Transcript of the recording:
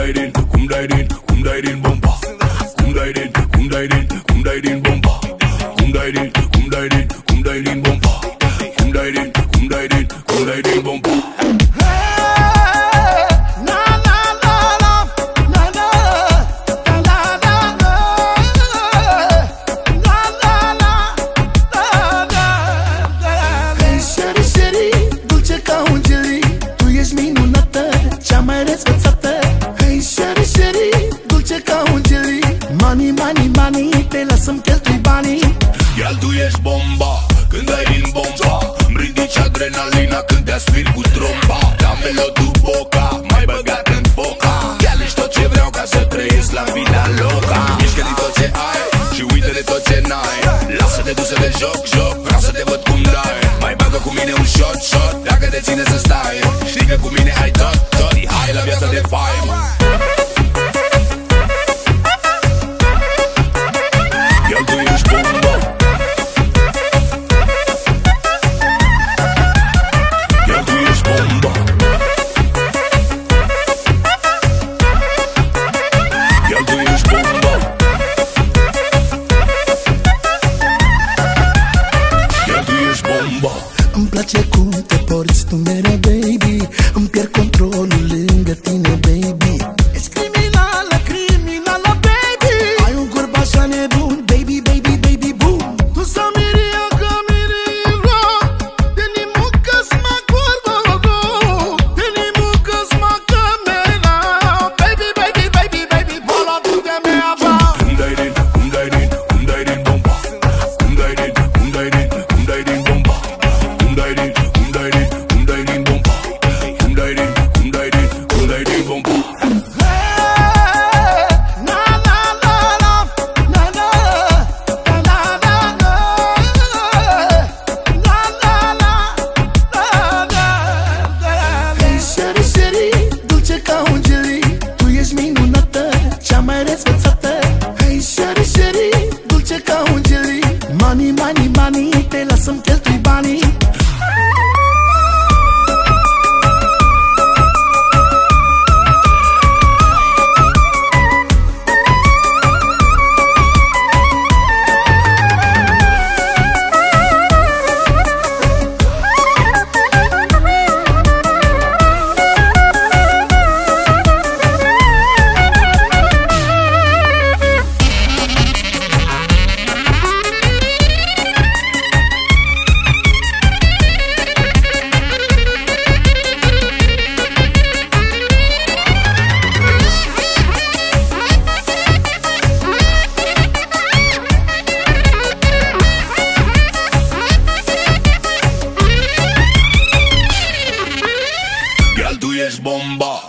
dai din, cum dai din, cum dai din bomba. Cum dai din, cum dai din, cum dai din bomba. Cum dai din, cum dai din, cum dai din bomba. Cum dai din, cum dai din, cum dai din bomba. Seri, geli Money, money, money, te lasă-mi cheltui banii. Iar tu ești bomba Când dai din bomba. Îmi ridici adrenalina când te aspiri cu tromba. Damelo tu boca Mai băgat în foca. Chiar ești tot ce vreau ca să trăiesc la vida loca. Mișcă din tot ce ai Și uită de tot ce n-ai. Lasă-te du să te joc, joc Vreau să te văd cum dai. Mai bagă cu mine un shot, shot Dacă te ține să stai. Știi că cu mine ai tot, tot Hai la viața de faimă place cum te porți tu mereu, baby. Îmi pierd controlul lângă tine, baby